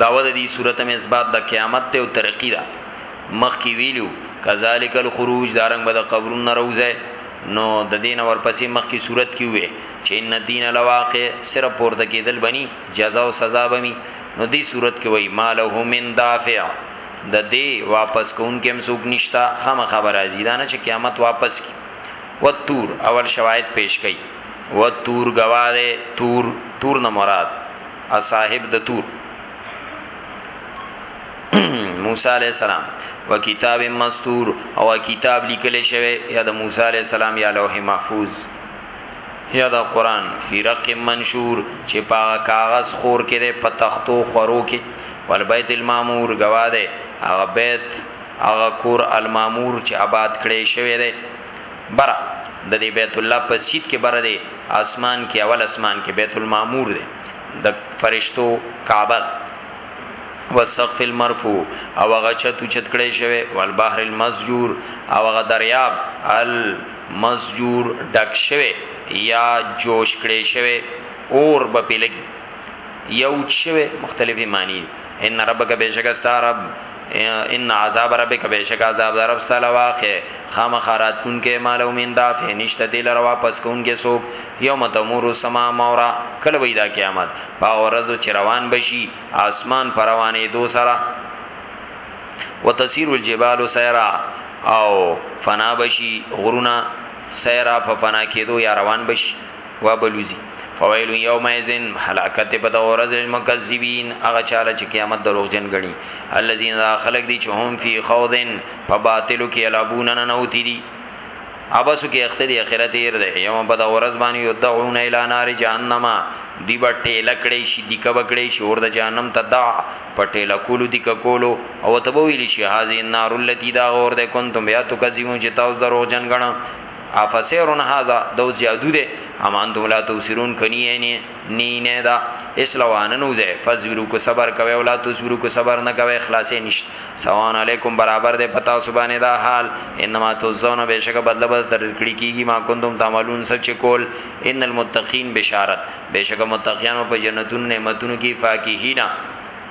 داوود دی صورت میں اثبات دا قیامت تے و ترقی دا مخ کی ویلو کذالک الخروج دارنګ به د قبرون نه روزه نو د دین اور پسې مخ کی صورت کی وې چې ان دین لواقع صرف پورته کېدل بنی جزا او سزا بمی نو دی صورت کې وای مالو من دافع د دې واپس کون کې هم څوک نشتا خام خبر راځي دا نه چې قیامت واپس کی و تور اول شواهد پیش کړي و تور ګواه دی تور تور نه مراد اصاحب د تور موسی علی السلام و کتاب مستور او کتاب لیکل شوی یا د موسی علی السلام یا لوح محفوظ یا د قران فی رق منشور چې په کاغذ خور کې ده په تختو خورو کې ول بیت المامور گواده هغه بیت هغه کور المامور چې آباد کړي شوی دی بره د دې بیت الله په سیت کې بره دی اسمان کې اول اسمان کې بیت المعمور دی د فرشتو کعبه وسقف المرفوع او هغه چت چت کړي شوی والبحر المسجور او هغه دریاب المسجور ډک شوی یا جوش کړي شوی اور به پیلګي یو شوی مختلفی معنی ان ربک بشک سارب ان عذاب ربک بیشک عذاب در رب سلواخه خامخارات کون کې مالو من دافع نشته دل را واپس کون کې سوک یوم تمور سما مورا کله وی دا قیامت پا ورځو چې روان بشي اسمان پروانې دو سره وتسیر الجبال سیرا او فنا بشي غرونا سیرا په فنا کېدو یا روان بشي وابلوزی فویل یوم ازن هلاکت په د اورز المکذبین هغه چاله چې قیامت دروغجن غني الذين خلق دي چې هم فی خوذن په باطلو کې الابون نه نوتی دي ابسو کې اخته دي اخرت یې رده یوم په د اورز باندې یدعون الی نار جهنم دی به ټیله کړی شي دی کبه کړی شي اور د جهنم ته دع په ټیله کولو دی کولو او ته ویلی شي هاذی النار التی دا اور د کنتم یا تکذبون چې تاسو دروغجن غنه افسحر هذا داوس جادو ده ام انتم لا تبصرون کنی یعنی نی نه دا اسلوا ننوزه فزورو کو صبر کوي او لا تصبرو کو صبر نه کوي خلاصې نشت سوان علیکم برابر ده پتا سبانه دا حال انما تزون بشک بدل بس در کړی کیږي ما کنتم تعملون سچ کول ان المتقین بشارت بشک متقیان په جنتونو نعمتونو کې فاکهینا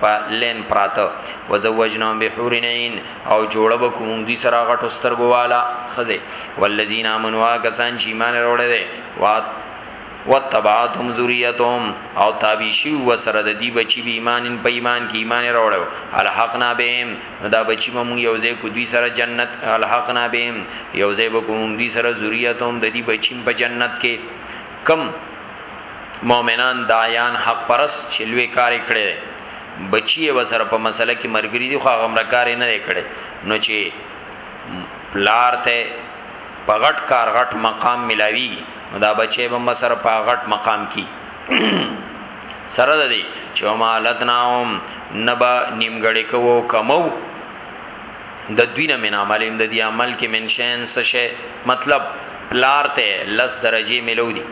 په لین پراته وزوجناهم بحور عین او جوړه وکوم دوی سره غټو سترګو والا خزه والذین امنوا کسان چې ایمان وروړي دي وات وتبعتهم ذریتهم او تابعشی و سره د دی بچی به ایمان په ایمان کې ایمان راوړو الحقنا بهم دا بچی مو یوځای کو دوی سره جنت الحقنا بهم یوځای به کوم دوی سره ذریتهم د دی بچی په جنت کې کم مؤمنان دایان حق پرس چې لوی کار کړي بچي وسره په مسله کې مرګري دي خو غمره کار نه کړي نو چې پلار ته په غټ کار غټ مقام ملاوي دا بچي به مسره په غټ مقام کې سره ده دي چې مالتناهم نبا نیمګړې کوو کمو د دوی نه من عمل هم د دې عمل کې من شین سشه مطلب پلار ته لس درجه ملو دي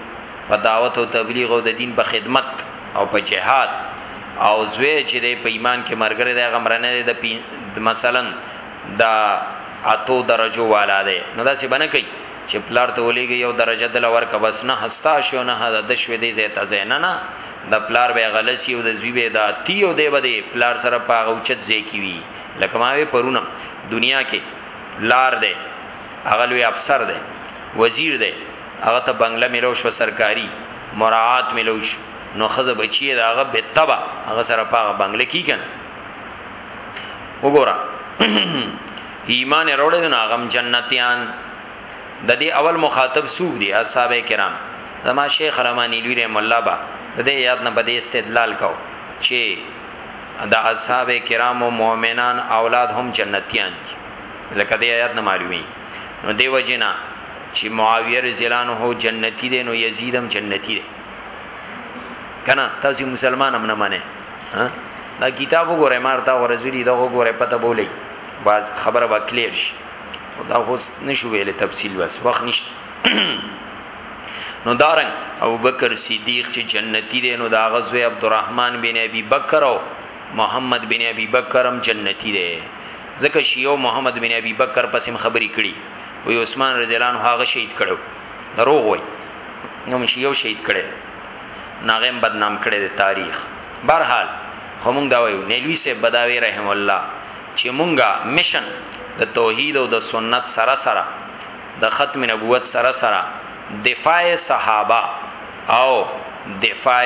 په دعوت او تبلیغ او د دین په خدمت او په جهاد او زوی چې د په ایمان کې مرګره د غمرنه د پی مثلا د اتو درجو والا ده نو دا څه بنه کوي چې پلار ته ولېږي یو درجه د لور کا بس نه هستا شو نه د د شوې دې زیته زینه نه د پلار به غلسی او د زوی به د تی او دی به پلار سره پاغه اوچت زی کی وی لکه ما وی پرونم دنیا کې لار دی هغه لوی افسر دی وزیر دی هغه ته بنگله ملو شو سرکاري مراعات ملو شو نو خزه بچی دا هغه به تبا هغه سره پاغه بنگله کی کنه وګوره ایمان وروړي نو هغه جنتیان د دې اول مخاطب سوق دي اصحاب کرام زما شیخ رحمانی لوی رحم الله با د دې یاد نه بده استدلال کو چې د اصحاب کرامو مؤمنان اولاد هم جنتیان دي لکه د آیات نه معلومي نو دی وجنا چې معاویه رضی الله عنه جنتی دی نو یزید هم جنتی دی کنه تاسو مسلمان هم نه منئ دا کتاب وګوره مارتا ورزولی دا وګوره پته بولې باز خبره وکړي دا هوس نشو ویل تفصیل بس وخت نشته نو دارنګ ابو بکر صدیق چې جنتی دی نو دا غزوه عبدالرحمن بن ابي بکر او محمد بن ابي بکر هم جنتی دی ځکه شیو محمد بن ابي بکر پسې خبرې کړي وي عثمان رضی الله عنه هغه شهید کړو دروغ وای نو شیو شهید کړي ناغم بدنام کړي د تاریخ برحال همون دا وایو نیلوی سے بداوی رحم الله چې مونږه مشن د توحید او د سنت سره سره د ختم نبوت سره سره دفاع صحابه او دفاع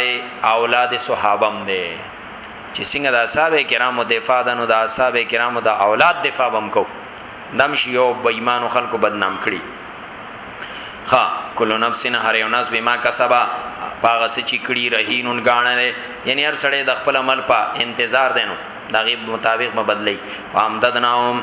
اولاد صحابه هم دی چې څنګه د اصحاب کرامو دفاع ده نو د اصحاب کرامو د اولاد دفاع بم کو دم شي او بې ایمانو خلکو بدنام کړي خا کلو نفسن هر یو ناس بما کسبا پاغه سچ کړي رهینون غاڼه یعنی هر سړی د خپل عمل په انتظار دینو دغه مطابق مبدلی وامددناهم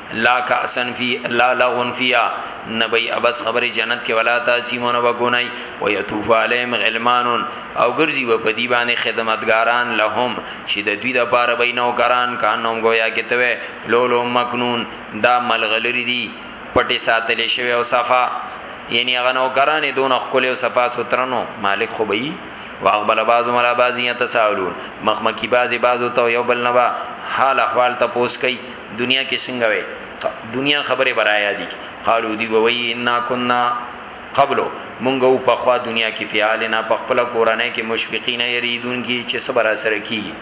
لا کاسا فی لا لغون فیا نبی ابس خبر جنت کې ولا تاسیمون وګونای و یطوف علیهم غلمان او ګرځي و پدی باندې خدمتګاران لهم چې د دوی د پاره بینو کران کانوم گویا کې توې لولو مکنون دا ملغلری دی پټي ساتلې شوی او صفا یعنی هغه نو کرانې دون خپل او صفا سترنو مالک خو به واقبل بعضو ملا بعضی یتساءلون مخمکی بعضی بعضو ته یو بل نبا حال احوال ته پوس کوي دنیا کې څنګه وي دنیا خبره برایا دي قالو دی وی ان كنا قبلو مونږ او په خوا دنیا کې فعال نه په خپل کورنۍ کې مشفقین یریدون کی چې صبر اثر کیږي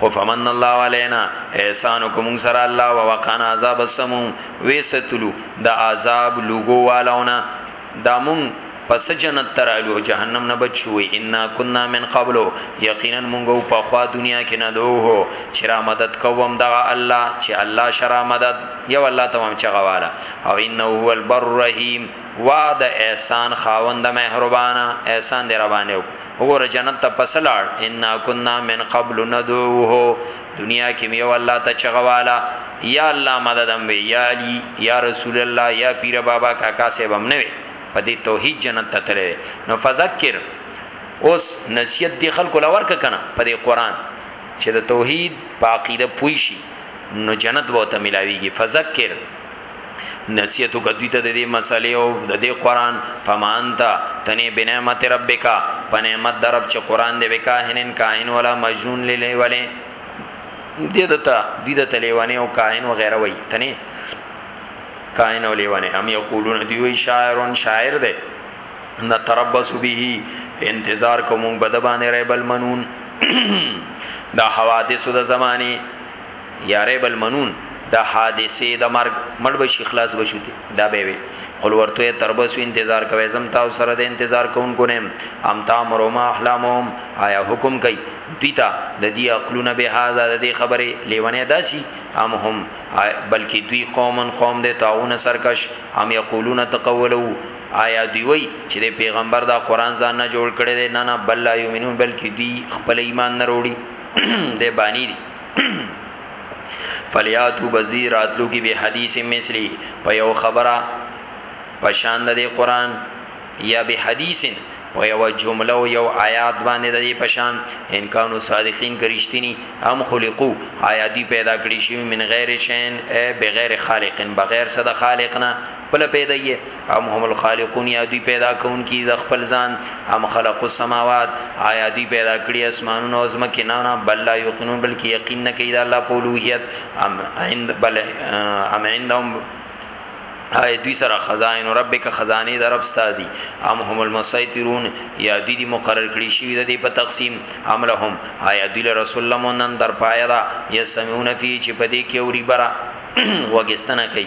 خو فمن الله علينا احسان کوم سر الله وقنا عذاب السموم ویستلو د عذاب لوګو والاونه دا مونږ په څه جنت ته رالو جهنم نه بچ شوی انا کنا من قبل یقینا مونږ په خوا دنیا کې نه دوه چې را مدد کوم دغه الله چې الله شرا مدد یو الله ته هم چغواله او انه هو البر الرحیم وعد احسان خاوند مهربانا احسان دی روانه وګوره جنت ته پسلاړ انا کنا من قبل ندعوه دنیا کې یو الله ته چغواله یا الله مدد هم وی یا علی یا رسول الله یا پیر بابا کاکا صاحب هم نه وی په دې توحید جنت ته تللی نو فذکر اوس نصیحت دی خلکو لور ک کنه په دې قران چې د توحید په عقیده پوي شي نو جنت وو ته ملاويږي فذکر نصیحت وکړي ته د دې مسلې او د دې قران فمانتا تنه بنعمت ربک پنعمت درب چې قران دې وکاهنن کاهن ولا مجنون لیلې ولې دې دتا دې د تلیوانه او کاهن و غیره وای تنه کاهن او لیوانه هم یقولون دی وی شاعرون شاعر دې نتربص به انتظار کوم بد باندې ریبل منون دا حوادث د زمانه یا ریب المنون د حادثه د مرګ مړ بشي خلاص بشوتي دا به وي قل ورته تربسو انتظار کوي زم تاسو سره د انتظار کوونکو نه ام تامرو ما احلامهم آیا حکم کوي دیتا د دې عقلونه به هاذا د دې خبره لیونه داسي ام هم بلکې دوی قومن قوم د تاون سرکش ام یقولون تقولوا آیا دی وی چې د پیغمبر دا قران ځان نه جوړ کړي نه نه بل لا یمنون بلکې دی خپل ایمان نه وروړي د بانی دی فلیاتو بزدی راتلو کی به حدیث مثلی په یو خبره پشان د قرآن یا به حدیث په یو جمله او یو آیات باندې د دې پشان امکانو صادقین کرشتنی هم خلقو آیاتی پیدا کړی شی من غیر شین ای بغیر خالقن بغیر صد خالقنا خپل پیدا یې ام هم الخالقون یا دوی پیدا کون کی د خپل ځان ام خلق السماوات آیا دوی پیدا کړی اسمانونو او زمکه نه نه بل لا یقینون بلکې یقین نه کوي د الله په اولوہیت ام عند بل ام عندهم آیا دوی سره خزائن ربک خزانه در ربستا دي ام هم المسیطرون یا دوی دي مقرر کړی شوی د دې په تقسیم ام لهم آیا دوی رسول الله مونن در پایا دا یسمعون فی چې پدې کې اوري برا وګستنه کوي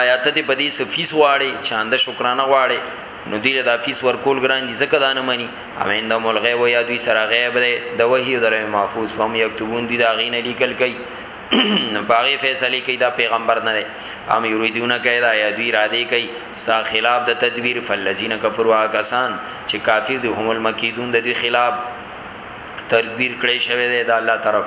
آیا ته دې بدی څه فیس واړې چاند شکرانه واړې نو دی له فیس ورکول ګران دي زکه دانه مني امین د مول غیب یا دوی سره غیب دی د وحی در محفوظ فهم یكتبون دوی دا غینه لیکل کوي نو باغې فیصله کوي دا پیغمبر نه دی ام یریدونه کوي دا یا دوی را دی کوي ستا خلاف د تدبیر فلذین کفروا کسان چې کافر دي هم المکیدون د دوی خلاف تدبیر کړی شوی دی د الله طرف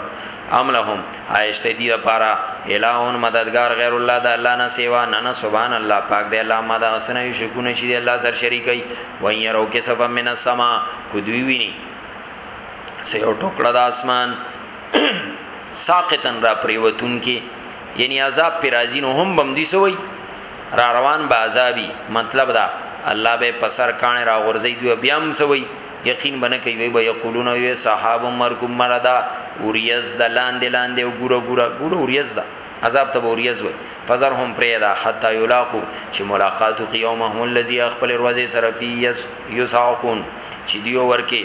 ام لهم عائشته دی لپاره الہون مددگار غیر الله د الله نه سیوا نه نه سبحان الله پاک دی الله ما د اسنه شکونه شي دی الله سر شریکي وای يرو کې سبب من السما کو دوی ویني سه یو ټوکړه د اسمان ساقتن را پریوتون کې یعنی عذاب پر ازین هم بم دي سوی را روان به عذابي مطلب دا الله به پسر کانه را غورځي دوی بیا هم سوی یقین بنه کوي وي به یقولون وي صحاب مرکم مردا اوریز د لاندې لاندې او ګوره ګوره ګوره اوریز دا عذاب ته اوریز وي فزر هم پرېدا حتا یلاقو چې ملاقات کی یومهم الذی خپل روزه سره فی یسعقون چې دیو ورکه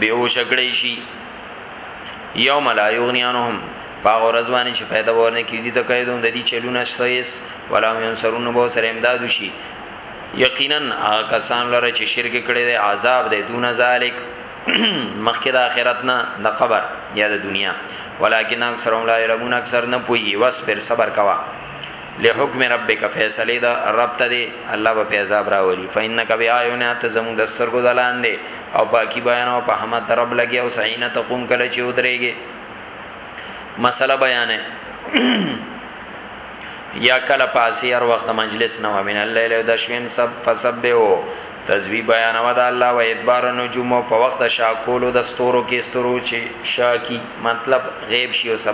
به او شکړې شي یوم لا یغنیانهم پاغ رزوانی چې فائدہ ورنه کیدی ته کیدون د دې چلونه سیس ولا من سرون بو سره امداد شي یقینا هغه کسان لره چې شرک کړي دي عذاب دی دون ذالک مخکې د آخرت نه د قبر یا د دنیا ولکن اکثرهم لا علمون اکثر نه پوي وس پر صبر کوا له حکم ربک فیصله دا رب ته دی الله به پیزاب راولي فینک بیا یونه ته زمو د سترګو دلان دی او پاکي بیان او په حمد رب لګي او سعینه تقوم کله چې ودرېږي مسله بیانې یا کله پاسی هر وخت مجلس نه ومن الليل او د شویم سب فسبحو تزوی بیان و د الله و ادبار نجوم په وخت شاکولو د ستورو کې ستورو چې شاکی مطلب غیب شي او